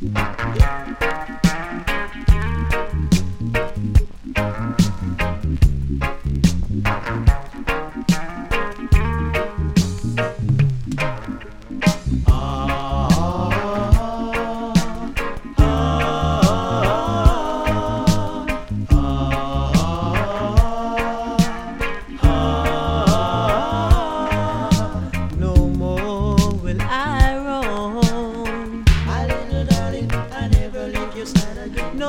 No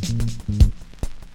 Thank you.